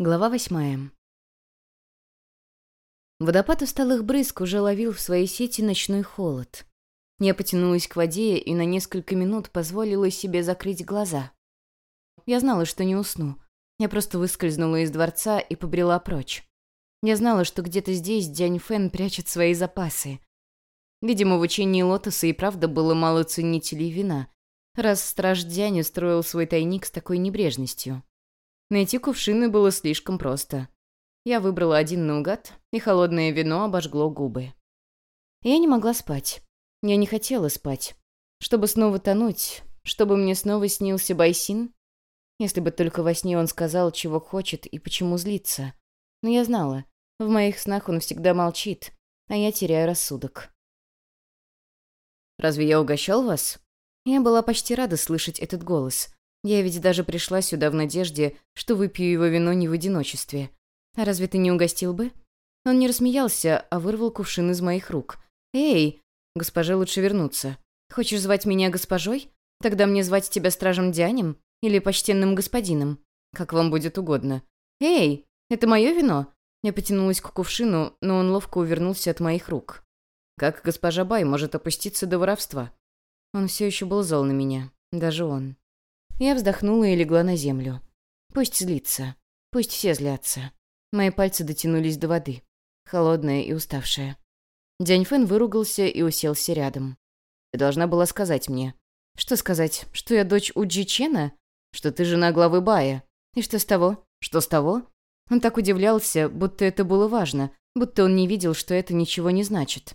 Глава восьмая. Водопад усталых брызг уже ловил в своей сети ночной холод. Я потянулась к воде и на несколько минут позволила себе закрыть глаза. Я знала, что не усну. Я просто выскользнула из дворца и побрела прочь. Я знала, что где-то здесь Дянь Фэн прячет свои запасы. Видимо, в учении Лотоса и правда было мало ценителей вина, раз страж Дянь устроил свой тайник с такой небрежностью. Найти кувшины было слишком просто. Я выбрала один наугад, и холодное вино обожгло губы. Я не могла спать. Я не хотела спать. Чтобы снова тонуть, чтобы мне снова снился Байсин. Если бы только во сне он сказал, чего хочет и почему злится. Но я знала, в моих снах он всегда молчит, а я теряю рассудок. «Разве я угощал вас?» Я была почти рада слышать этот голос. Я ведь даже пришла сюда в надежде, что выпью его вино не в одиночестве. А разве ты не угостил бы? Он не рассмеялся, а вырвал кувшин из моих рук. «Эй, госпоже лучше вернуться. Хочешь звать меня госпожой? Тогда мне звать тебя стражем Дянем или почтенным господином? Как вам будет угодно. Эй, это мое вино?» Я потянулась к кувшину, но он ловко увернулся от моих рук. Как госпожа Бай может опуститься до воровства? Он все еще был зол на меня, даже он. Я вздохнула и легла на землю. Пусть злится. Пусть все злятся. Мои пальцы дотянулись до воды. Холодная и уставшая. Дянь Фэн выругался и уселся рядом. «Ты должна была сказать мне». «Что сказать? Что я дочь Уджи Чена? Что ты жена главы Бая? И что с того? Что с того?» Он так удивлялся, будто это было важно, будто он не видел, что это ничего не значит.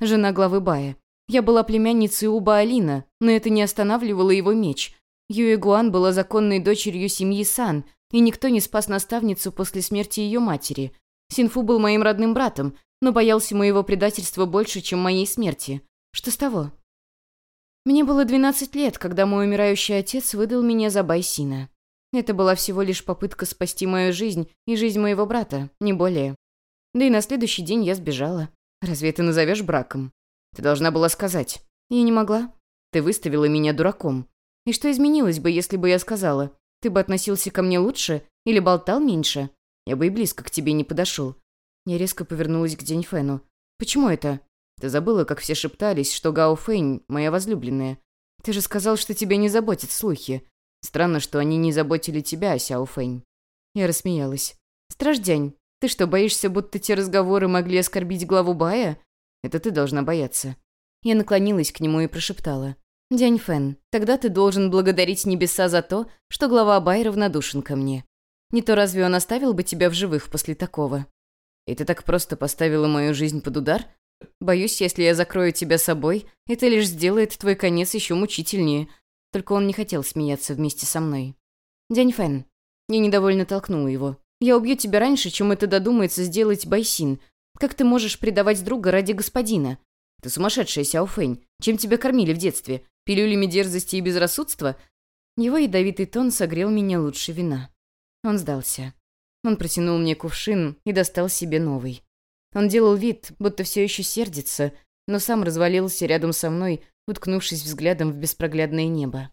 «Жена главы Бая. Я была племянницей Уба Алина, но это не останавливало его меч. Юэ была законной дочерью семьи Сан, и никто не спас наставницу после смерти ее матери. Синфу был моим родным братом, но боялся моего предательства больше, чем моей смерти. Что с того? Мне было 12 лет, когда мой умирающий отец выдал меня за Байсина. Это была всего лишь попытка спасти мою жизнь и жизнь моего брата, не более. Да и на следующий день я сбежала. Разве это назовешь браком? Ты должна была сказать. Я не могла. Ты выставила меня дураком. И что изменилось бы, если бы я сказала? Ты бы относился ко мне лучше или болтал меньше? Я бы и близко к тебе не подошел. Я резко повернулась к День Фэну. «Почему это?» «Ты забыла, как все шептались, что Гао Фэнь — моя возлюбленная. Ты же сказал, что тебя не заботят слухи. Странно, что они не заботили тебя, Сяо Фэнь». Я рассмеялась. «Страждянь, ты что, боишься, будто те разговоры могли оскорбить главу Бая? Это ты должна бояться». Я наклонилась к нему и прошептала. «Дянь Фэн, тогда ты должен благодарить небеса за то, что глава Бай равнодушен ко мне. Не то разве он оставил бы тебя в живых после такого? И ты так просто поставила мою жизнь под удар? Боюсь, если я закрою тебя собой, это лишь сделает твой конец еще мучительнее». Только он не хотел смеяться вместе со мной. «Дянь Фэн». Я недовольно толкнула его. «Я убью тебя раньше, чем это додумается сделать Байсин. Как ты можешь предавать друга ради господина? Ты сумасшедшая, Сяо Фэнь. Чем тебя кормили в детстве? Пилюлями дерзости и безрассудства? Его ядовитый тон согрел меня лучше вина. Он сдался. Он протянул мне кувшин и достал себе новый. Он делал вид, будто все еще сердится, но сам развалился рядом со мной, уткнувшись взглядом в беспроглядное небо.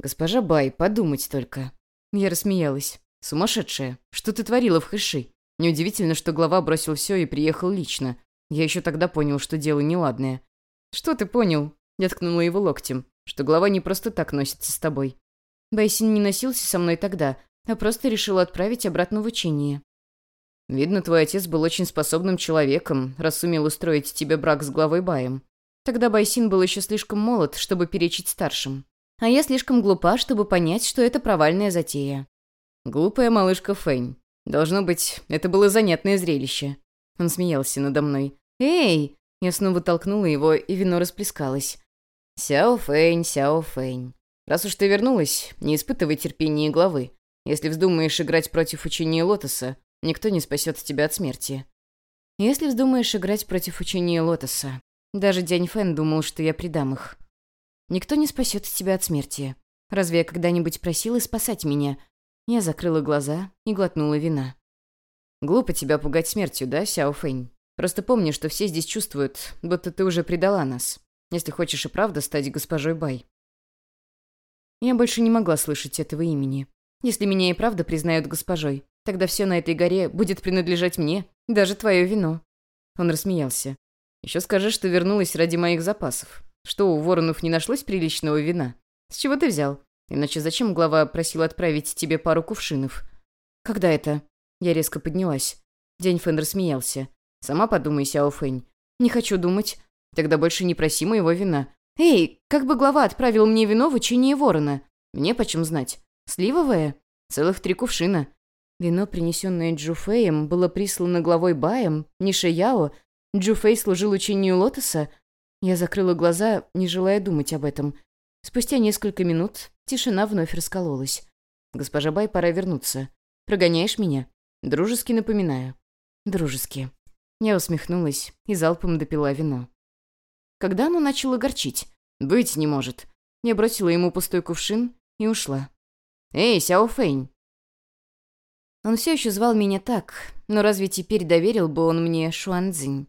«Госпожа Бай, подумать только». Я рассмеялась. «Сумасшедшая. Что ты творила в Хэши? Неудивительно, что глава бросил все и приехал лично. Я еще тогда понял, что дело неладное». «Что ты понял?» Я ткнула его локтем, что глава не просто так носится с тобой. Байсин не носился со мной тогда, а просто решил отправить обратно в учение. Видно, твой отец был очень способным человеком, раз сумел устроить тебе брак с главой Баем. Тогда Байсин был еще слишком молод, чтобы перечить старшим. А я слишком глупа, чтобы понять, что это провальная затея. Глупая малышка Фэнь. Должно быть, это было занятное зрелище. Он смеялся надо мной. «Эй!» Я снова толкнула его, и вино расплескалось. «Сяо Фэнь, Сяо Фэнь. Раз уж ты вернулась, не испытывай терпения главы. Если вздумаешь играть против учения Лотоса, никто не спасет тебя от смерти». «Если вздумаешь играть против учения Лотоса, даже Дянь Фэн думал, что я предам их. Никто не спасет тебя от смерти. Разве я когда-нибудь просила спасать меня?» Я закрыла глаза и глотнула вина. «Глупо тебя пугать смертью, да, Сяо Фэнь? Просто помни, что все здесь чувствуют, будто ты уже предала нас если хочешь и правда стать госпожой Бай. Я больше не могла слышать этого имени. Если меня и правда признают госпожой, Тогда все на этой горе будет принадлежать мне, даже твое вино». Он рассмеялся. «Еще скажи, что вернулась ради моих запасов. Что, у воронов не нашлось приличного вина? С чего ты взял? Иначе зачем глава просил отправить тебе пару кувшинов?» «Когда это?» Я резко поднялась. День Фэн рассмеялся. «Сама подумай, Сяо Фэнь. Не хочу думать. Тогда больше не проси моего вина. Эй, как бы глава отправил мне вино в учение ворона? Мне почем знать? Сливовое? Целых три кувшина. Вино, принесенное Джуфеем, было прислано главой Баем, не Шияо. Джуфей служил учению Лотоса. Я закрыла глаза, не желая думать об этом. Спустя несколько минут тишина вновь раскололась. «Госпожа Бай, пора вернуться. Прогоняешь меня?» «Дружески напоминаю». «Дружески». Я усмехнулась и залпом допила вино. Когда оно начало горчить? Быть не может. Я бросила ему пустой кувшин и ушла. «Эй, Сяо Фэнь!» Он все еще звал меня так, но разве теперь доверил бы он мне Шуанцзинь?